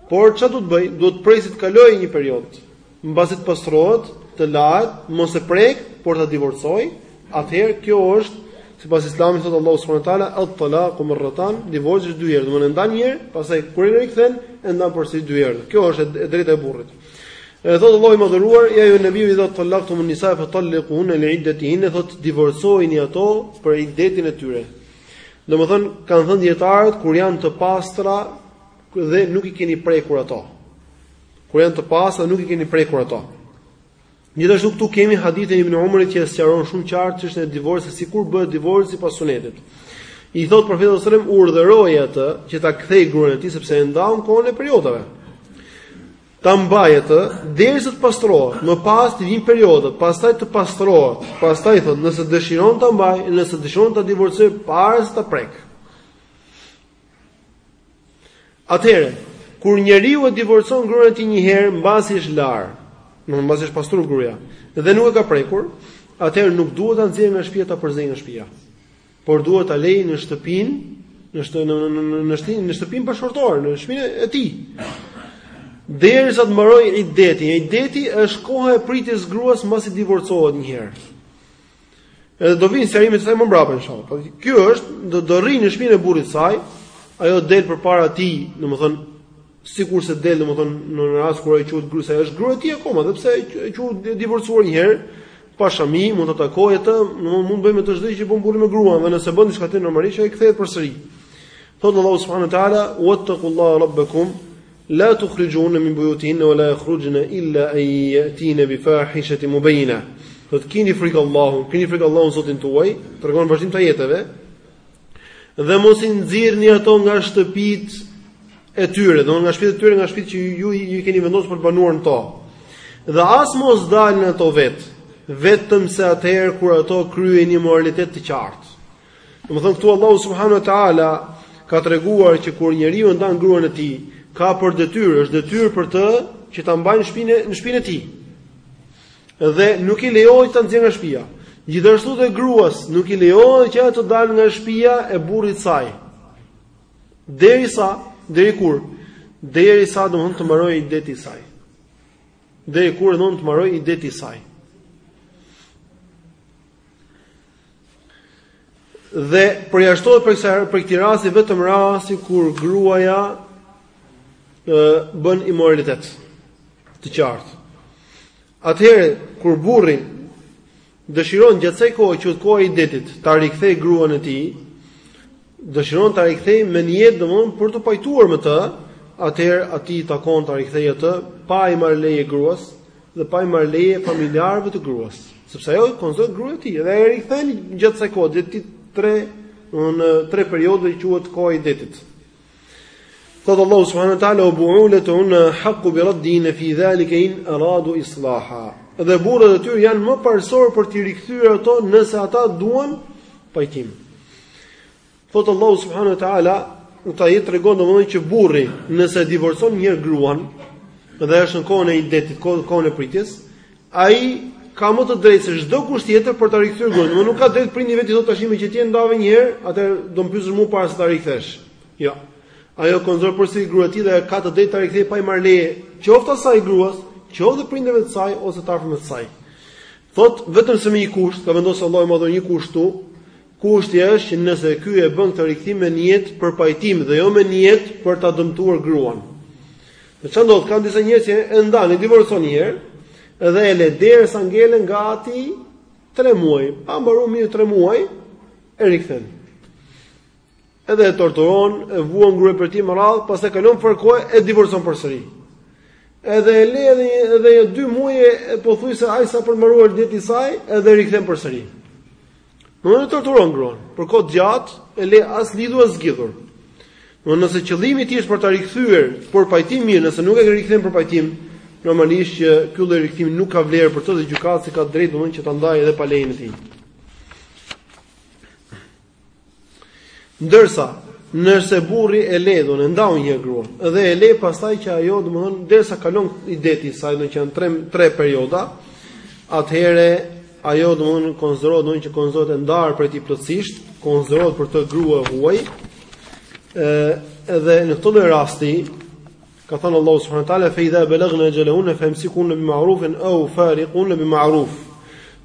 Por ça do të bëjë? Duhet të presi të kalojë një periodë. mbasi të pastrohet, të lahet, mos e prekë, por ta divorcojë, atëherë kjo është sipas Islamit thotë Allahu subhanahu wa taala at-talaqu marratan, divorci është dy herë, domthonë ndan një herë, pastaj kur e rikthen e ndan përsëri dy herë. Kjo është e drejta e burrit. Edhe thotë Allahu i madhëruar, ja ejjuhan nebiju idha talaqtumun nisa fa talliquhun li iddatihin, thotë divorcojini ato për iddetin e tyre. Domthonë kanë thënë dijetarët kur janë të pastra, dhe nuk i keni prekur ato. Kur janë të pastra dhe nuk i keni prekur ato. Gjithashtu këtu kemi hadithin e Ibn Umarit që e sqaron shumë qartë çështjen e divorcit, se kur bëhet divorci sipas sunetit. I thotë profeti sallallahu alajhi wasallam urdhëroje atë që ta kthejë gruan e tij sepse e ndau në kohën e periodave. Ta mbajë atë derisa të pastrohet, më pas t'i vijnë periodat, pastaj të pastrohet. Pastaj thotë, nëse dëshiron ta mbajë, nëse dëshiron ta divorcojë para se ta prekë. Atëherë, kur njeriu e divorcon gruan e tij një herë mbasi është larë, domethënë mbasi është pastruar gruaja dhe nuk e ka prekur, atëherë nuk duhet ta nxjerrë nga shtëpia ta përzejë nga shtëpia. Por duhet ta lejë në shtëpinë, në shtëpinë në në në në shtëpinë në shtëpinë bashkëshortore, në shtëpinë e tij. Derisa të mbarojë ideti, ideti është koha e pritjes gruas mbasi divorcohet një herë. Edhe do vinë sqarime të saj më mbrapa inshallah. Po kjo është do do rri në shpinë e burrit saj, ajo del përpara tij, domethënë sikur se del domethënë në rast kur ajo quhet gruaja, është gruaja e tij akoma, edhe pse quhet divorcuar një herë pa shami, mund ta takojë atë, mund të bëjë me të çdo gjë që bën burri me gruan, dhe nëse bën diçka të normalisht ajo kthehet përsëri. Thot Allahu subhanahu wa taala, "Wattaqullaha rabbakum La tukhrijuhunna min buyutihinna wa la yakhrujna illa an yatina bi fahishatin mubayyina. Thot keni frikë Allahun, keni frikë Allahun Zotin tuaj, tregon vazhdim të ajeteve. Dhe mos i nxirrni ato nga shtëpit e tyre, domethënë nga shtëpit e tyre, nga shtëpit që ju ju keni vendosur për të banuar në to. Dhe as mos dalin ato vet, vetëm se atëherë kur ato kryejnë imoralitet të qartë. Domethënë këtu Allahu subhanahu wa taala ka treguar që kur njeriu ndan gruan e tij, ka për detyrë, është detyrë për të që ta mbajë në shpinë në shpinë e tij. Dhe nuk i lejohet ta nxjerrë nga shtëpia. Gjithashtu dhe gruas nuk i lejohet që ajo të dalë nga shtëpia e burrit saj. Derisa, deri kur? Derisa domethënë të mbarojë ideti i saj. Deri kur domethënë të mbarojë ideti i saj. Dhe përjashtohet prej kësaj prej këtij rasti vetëm rasti kur gruaja ë bën imoralitet të qartë. Atëherë kur burri dëshiron gjatë kësaj kohe që koha e idetit ta rikthej gruan e tij, dëshiron ta rikthej me nijet domthon për t'u pajtuar me të, atëherë atij i takon ta rikthej atë pa i marrë leje gruas, dhe pa i marrë leje familjarëve të gruas, sepse ajo konsiderohet gruaja e tij dhe ai e rikthen gjatë kësaj kohe, gjatë tre, në tre periudhë që quhet koha e idetit. Thotë Allahu subhanahu wa taala wa buulatuhunna ahaqqu bi raddihinna fi zalika in aradu islaha. Dhe burrat e tyre janë më parësor për t'i rikthyer ato nëse ata duan pajtim. Thot Allahu subhanahu wa taala, në këtë ajet tregon domethënë që burri nëse divorcon një herë gruan dhe është në kohën e idetit, kohën e pritjes, ai ka më të drejtë se çdo kush tjetër për ta rikthyer gruan. Domethënë nuk ka drejt prindi i vet të thotë tashi meqë ti e ndave një herë, atëherë do më pyesësh mua para se ta rikthesh. Jo. Ajo konsiderohet përsëri gruaja e tij dhe ka të drejtë ta rikthej pa i marr leje, qoftë asaj gruas, qoftë prindërve të saj ose të afërmit të saj. Thot vetëm se me një kusht, ka vendosur Allahu domethënë një kusht këtu, Kushti është që nëse ky e bën këtë rikthim me niyet për pajtim dhe jo me niyet për ta dëmtuar gruan. Ë, ça ndodh? Ka disa njerëz që e ndan, e divorcon një herë, dhe e le derisa ngelen gati 3 muaj, pa mbaruar mirë 3 muaj e rikthen. Edhe e torturon, e vuan gruan për t'i marrë, pastaj kalon pak kohë e divorcon përsëri. Edhe e le edhe një, edhe një dy muaj e pothuajse ai është për mbaruar ideti i saj, edhe rikthen përsëri. Në mënyrë torturon gruan, për kohë gjatë e le as lidhur as zgjidhur. Do nëse qëllimi i tij është për ta rikthyer për pajtim mirë, nëse nuk e ke rikthen për pajtim, normalisht që ky lloj rikthimi nuk ka vlerë për të dhe gjykatësi ka drejtë domthonjë që ta ndajë edhe pa lejen e tij. Ndërsa, nëse burri e le, domethënë e ndau një grua, dhe e le pastaj që ajo domethënë, derisa kalon ideti i saj, domethënë që janë tre, tre perioda, atëhere ajo domethënë konsiderohet, domethënë që konsiderohet e ndarë prej tij plotësisht, konsiderohet për të grua e huaj, e, edhe në këtë lloj rasti, Ka thënë Allahu subhanahu wa taala fa idha balagna ajalahunna fa amsikuhunna bi ma'rufin aw fariquhunna bi ma'ruf.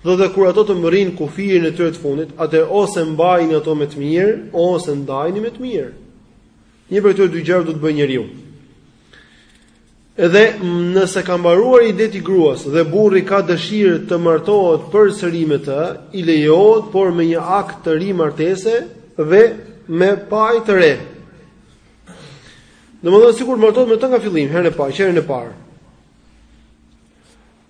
Domethënë kur ato të mbërrin kufirin e tyre të fundit, atëherë ose mbajini ato me të mirë ose ndajini me të mirë. Një prej këtyre dy gjërave do të bëjë njeriu. Edhe nëse ka mbaruar ideti i gruas dhe burri ka dëshirë të martohet përsëri me të, i lejohet, por me një akt të ri martese dhe me pajë të re. Domethënë sikur të martohet me të nga fillimi, herën e parë, herën e parë.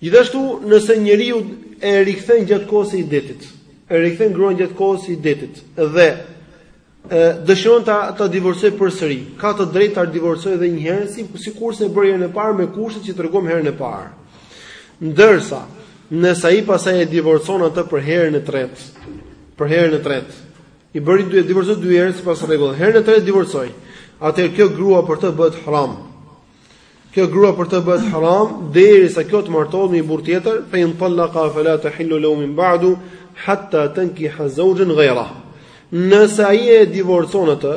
Gjithashtu, nëse njeriu e rikthen gjatë kohës së idetit, e rikthen gruan gjatë kohës së idetit dhe ë dëshiron ta ta divorcojë përsëri, ka të drejtë ta divorcojë edhe një herë si sikurse e bëri herën e parë me kushtet që treguam herën e parë. Ndërsa, nëse ai pastaj e divorcon atë për herën e tretë, për herën e tretë, I bëri dy, divorcoi dy herë sipas rregullave. Herën e tretë divorcoi. Atëherë kjo grua për të bëhet haram. Kjo grua për të bëhet haram derisa kjo të martohet me një burrë tjetër, fa in tallaqaha fala tahillu lahu min ba'du hatta tankiha zawjan ghayra. Nëse ai e divorcon atë,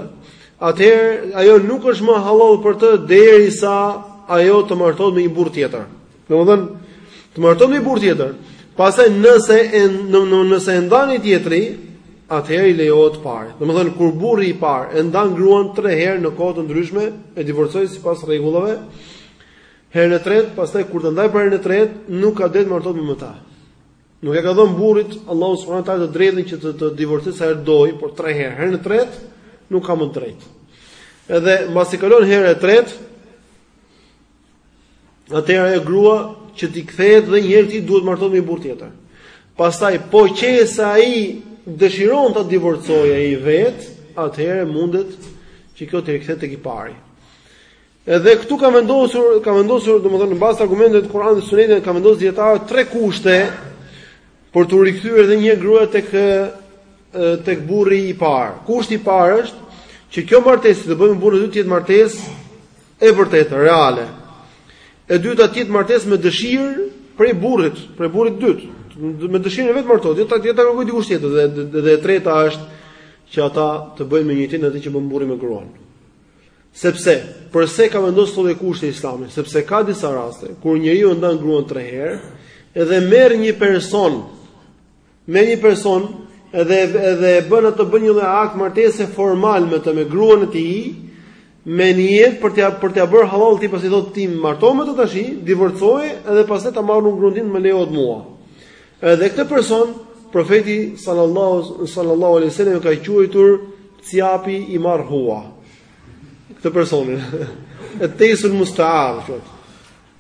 atëherë ajo nuk është më hallall për të derisa ajo të martohet me një burrë tjetër. Domethënë, të martohet me një burrë tjetër. Pastaj nëse e në, në, nëse e ndan ai tjetri, atëherë i lejohet të parit. Domethënë kur burri i parë e ndan gruan 3 herë në kohë të ndryshme, e divorcoi sipas rregullave. Herën e tretë, pastaj kur ta ndajë për herën e tretë, nuk ka drejt martohet më me ta. Nuk ia ka dhënë burrit Allahu subhanahu wa taala të drejtën që të, të divorcojë sa herë dojë, por 3 herë. Herën e tretë nuk ka më drejt. Edhe mbasi kalon herën e tretë, Atëherë ajo grua që t'i kthehet dhe një herë ti duhet martohet me një burrë tjetër. Pastaj po qe se ai dëshiron ta divorcojë ai vet, atëherë mundet që kjo të rikthehet tek i pari. Edhe këtu ka vendosur, ka vendosur domethënë në bazë të argumenteve të Kuranit dhe Sunetit, ka vendosur dijetarët tre kushte për të rikthyer edhe një grua tek tek burri i parë. Kushti i parë është që kjo martesë që bën me burrin e dytë të jetë martesë E vërtetë, reale. E dyta të jetë martesë me dëshirë prej burrit, prej burrit të dytë, me dëshirën e vet martohet, jo ta jo ta kërkojë dikush tjetër dhe, dhe dhe e treta është që ata të bëjnë me njëri-tjetrin atë që bën burri me gruan. Sepse, përse ka vendosur këto kushte Islami? Sepse ka disa raste kur njeriu e ndan gruan 3 herë dhe merr një person me një person dhe dhe e bën atë bën një lloj akt martese formal me të me gruan e tij me nijet për t'ia për t'ia bërë hallall atij pasi thotë ti martohu me të tash, divorcoje dhe pastaj ta marr unë gruan time, lejohet mua. Edhe këtë person profeti sallallahu sallallahu alaihi wasallam e ka quajtur cjapi i marrë hua. Këtë personin. E tesul musta'ar thotë.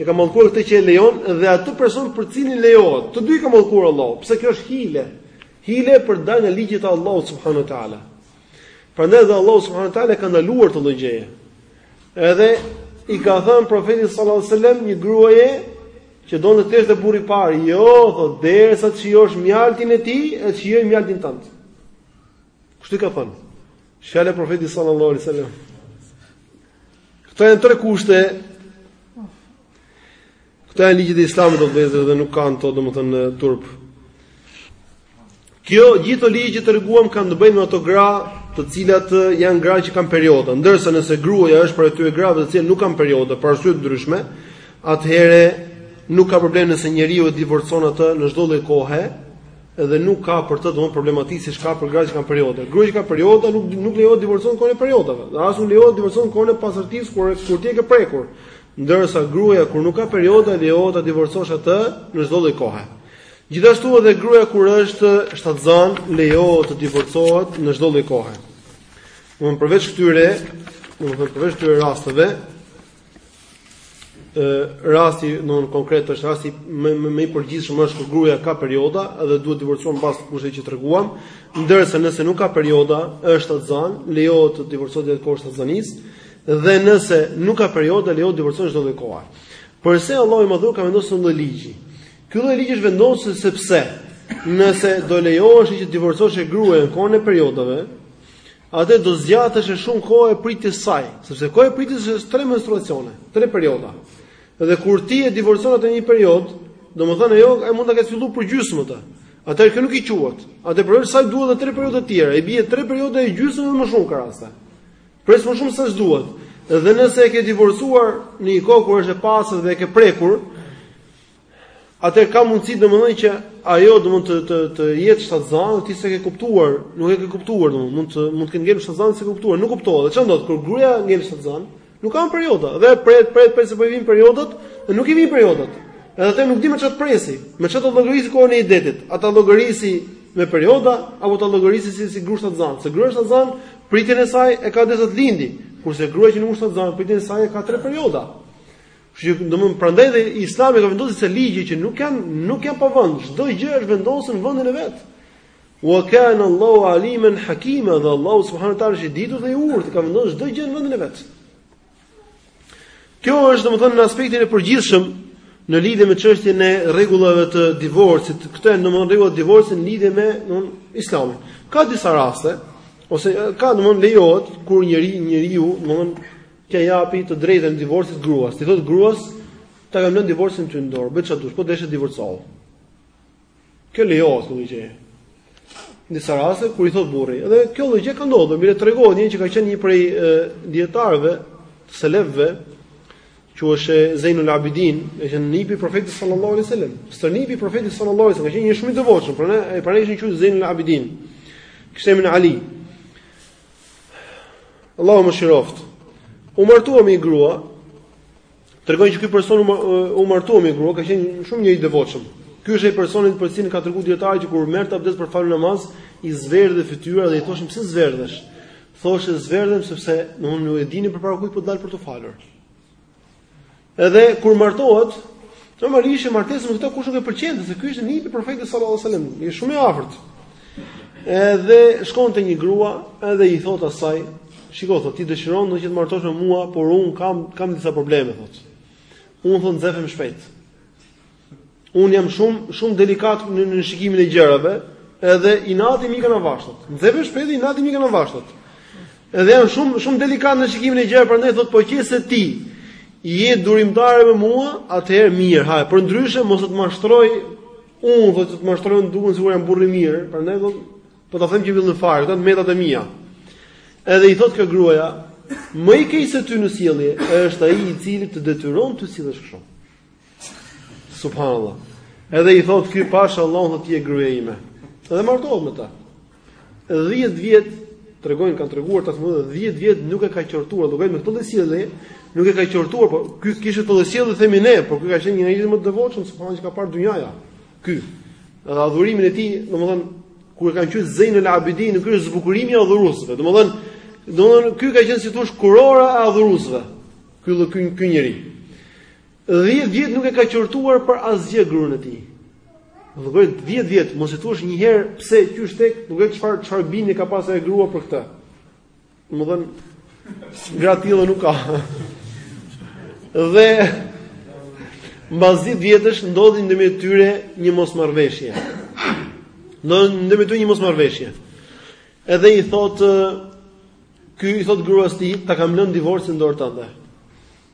E ka mallkuar këtë që e lejon dhe atë person për cilin lejohet. Të dy i ka mallkuar Allahu, se kjo është hile. Hile për dalë nga ligjet e Allahut subhanuhu teala. Prandaj dhe Allahu subhanuhu teala e ka ndaluar këtë lloj gjëje. Edhe i ka thënë profeti sallallahu alajhi wasallam një gruaje që donte të kthehesh te burri i parë, jo, thotë, derisa të shijosh mjaltin e tij, e të shijojë mjaltin tënd. Kështu ka thënë. Shkale profeti sallallahu alaihi wasallam. Këto janë tre kushte. Këto janë ligjet e Islamit të dashur vëllezër dhe nuk ka në to domethënë turp. Këto gjithë ligje që treguam kanë të bëjnë me ato gra, të cilat janë gra që kanë perioda, ndërsa nëse gruaja është prej atyre grave të cilat nuk kanë perioda për arsye të ndryshme, atëherë nuk ka problem nëse njeriu e divorcon atë në çdo lloj kohe, dhe nuk ka për të domethënë problematikë siç ka për gratë që kanë perioda. Gruaja që ka perioda nuk nuk lejohet ta divorcosh në kohën e periodave. Dhe as nuk lejohet ta divorcosh në kohën e pastërtisë kur kur ti e ke prekur. Ndërsa gruaja kur nuk ka perioda lejohet ta divorcosh atë në çdo lloj kohe. Gjithashtu edhe gruaja kur është shtatzan lejohet të divorcohet në çdo lloj kohe. Domethënë përveç këtyre, domethënë përveç këtyre rasteve, rasti në konkret është rasti më më i përgjithshëm është kur gruaja ka perioda dhe duhet divorcuar në bazë kushteve që treguam, ndërsa nëse nuk ka perioda, është shtatzënë, lejohet të divorcohet në kohë të shtatzënisë dhe nëse nuk ka perioda, lejohet të divorcohet në çdo kohë. Përse Allahu i Madhëruar ka vendosur këtë lloj ligji? Ky lloj ligji është vendosur sepse nëse do lejohej që të divorcohej gruaja në kohën e periodave, Atëherë do zgjatesh më shumë koha e pritjes së saj, sepse koha e pritjes është tre menstruacione, tre perioda. Dhe kur ti e divorcon atë në një periodë, domethënë ajo mund ta ketë filluar për gjysmë atë. Atëherë kjo nuk i quhet. Atëherë pret sa duhet edhe tre perioda të tjera, i bie tre perioda e gjysmë dhe më shumë ka raste. Pret më shumë sa ç'duhet. Dhe nëse e ke divorcuar në një kohë kur është e pastër dhe e ke prekur, Atëherë ka mundësi domethënë që ajo do mund të të të jetë shtatzan, ti s'e ke kuptuar, nuk e ke kuptuar domthon, mund të mund të ketë ngelë shtatzan s'e ke kuptuar, nuk kuptohet. Çfarë ndodh kur gruaja ngel shtatzan? Nuk ka perioda, dhe pret pret pret se po i vijnë periodat, dhe nuk i vijnë periodat. Edhe atëherë nuk di më çfarë të presi, me çfarë do llogarisi kohën e idetit. A ta llogarisi me perioda apo ta llogarisi si si gruaja shtatzan. Se gruaja shtatzan pritjen e saj e ka derisa të lindi, kurse gruaja që nuk është shtatzan pritjen e saj e ka tre perioda. Kështu që domthon prandaj dhe Islami ka vendosur disa ligje që nuk janë nuk janë pa vend, çdo gjë është vendosur në vendin e vet. Wa kana Allahu aliman hakima, dhe Allahu subhanahu wa taala është i ditur dhe i urtë, ka vendosur çdo gjë në vendin e vet. Kjo është domthon në aspektin e përgjithshëm në lidhje me çështjen e rregullave të divorcit. Këto janë domthon rregullat e divorcit në lidhje me domthon Islamin. Ka disa raste ose ka domthon lejohet kur njëri njeriu domthon T'ia japi të drejtën e divorcit gruas. T'i thot gruas, ta kam lënë divorcin ty në dorë, bëj çfarë dush, po deshe ti divorcohu. Kjo lejohet kjo gjë. Në disa raste kur i thot burri, edhe kjo lloj gjë ka ndodhur, mirë tregojnë që ka qenë një prej dijetarëve të selefëve, quhej Zeinul Abidin, ka qenë nipi i profetit sallallahu alaihi wasallam. Stërnipi i profetit sallallahu alaihi wasallam, ka qenë njeri shumë i devotshëm, prandaj, prandaj quhet Zeinul Abidin. Kishte emrin Ali. Allahu e mëshiroftë. U martua me një grua. Tregojnë që ky person u martua me një grua, ka qenë shumë njeri i devotshëm. Ky është ai personi për cilin ka treguar dijetari që kur merrte abdes për të falur namaz, i zverdhej fytyra dhe i thoshin pse zverdhesh? Thoshte zverdhem sepse ju nuk e dini përpara kujt po dal për t'u falur. Edhe kur martohet, normalisht martesën me këtë kush nuk e pëlqente, sepse ky ishte nipi i profetit sallallahu alajhi wasallam, njeri shumë i afërt. Edhe shkon te një grua, edhe i thot asaj, shiko thot, ti dëshiron do që të martosh me mua, por un kam kam disa probleme thot. Un thot nxefem shpejt. Unë jam shumë shumë delikat në në shikimin e gjërave, edhe inati më ikën avash thot. Nxefem shpejt, inati më ikën avash thot. Edhe jam shumë shumë delikat në shikimin e gjërave, prandaj thot po qe se ti je durimtare me mua, atëherë mirë, haj, përndryshe, mos të mashtroj, unë thot të të mashtroj të dukem sikur jam burrë i mirë, prandaj thot, po t'i them që në fillim fare, të metat e mija. Edhe i thot kjo gruaja, më i keq se ty në sjellje, është ai i cili të detyron të sillesh kështu. Subhanallah. Edhe i thotë ky pash Allahun thotë ti je gruaja ime. Edhe martohet me ta. 10 vjet tregojnë kanë treguar pra thonë 10 vjet nuk e ka qortuar, llogarit me këtë sjellje, nuk e ka qortuar, por ky kishte këtë sjellje themi ne, por ky ka qenë një njeri më i devotshëm, subhanallahu që ka parë dynjaja. Ky. Edhe adhurimin e tij, domethënë kur e kanë quajtur Zein el Abidin, ky është zbukurimi i adhuruesve. Domethënë, domethënë ky ka qenë si të thuash kurora e adhuruesve. Ky lloj ky ky njeri. Dhjetë vjet nuk e ka qortuar për asgjë gruan e tij. Do të thotë 10 vjet, mos e thuash një herë pse kështu, nuk e di çfarë çfarë bindje ka pasur ajo grua për këtë. Domethënë gra të tilla nuk ka. Dhe mbas 10 vjetësh ndodhi ndërmjet tyre një mosmarrveshje. Në ndërmjet tyre një mosmarrveshje. Edhe i thotë ky i thotë gruas tij, ta kam lënë divorcin në dorë tënde.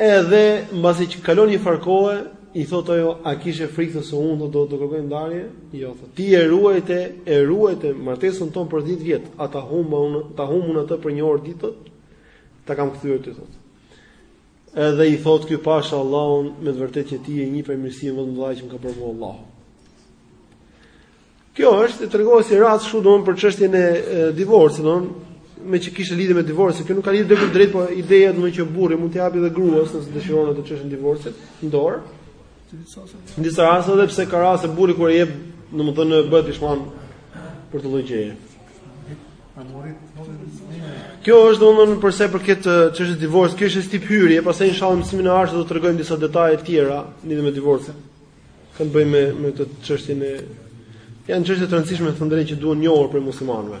Edhe mbasi që kalon një farë kohe, i thotë ajo, a kishe frikë ti se unë do të kërkoj ndarje? Jo, thotë, ti e ruajte, e ruajte martesën tonë për 10 vjet, a ta humb unë, ta humb unë atë për një orë dite? Ta kam kthyer ty thotë. Edhe i thotë ky pasha Allahun me të vërtetë që ti je një prej mirësive më të mëdha që më ka pru Allahu. Kjo është tregohet si rast kështu domethënë për çështjen e divorcit domethënë meqë kishte lidhje me divorcin, kjo nuk ka lidhje drejt drejt, po ideja domethënë që burri mund t'i japë edhe gruas nëse dëshiron atë çështjen e divorcit në dorë. Në disa raste edhe pse ka raste burri kur e jep, domethënë bëhet pishman për atë lloj gjëje. Kjo është domethënë për sa i përket çështjes së divorcit, kjo është tip hyrje, pastaj inshallah në mësimin e ardhshëm do të tregojmë disa detaje të tjera lidhur me divorcin. Kanë të bëjnë me me këtë çështjen e janë çështje të rëndësishme të them të drejtën që duhen njohur prej muslimanëve.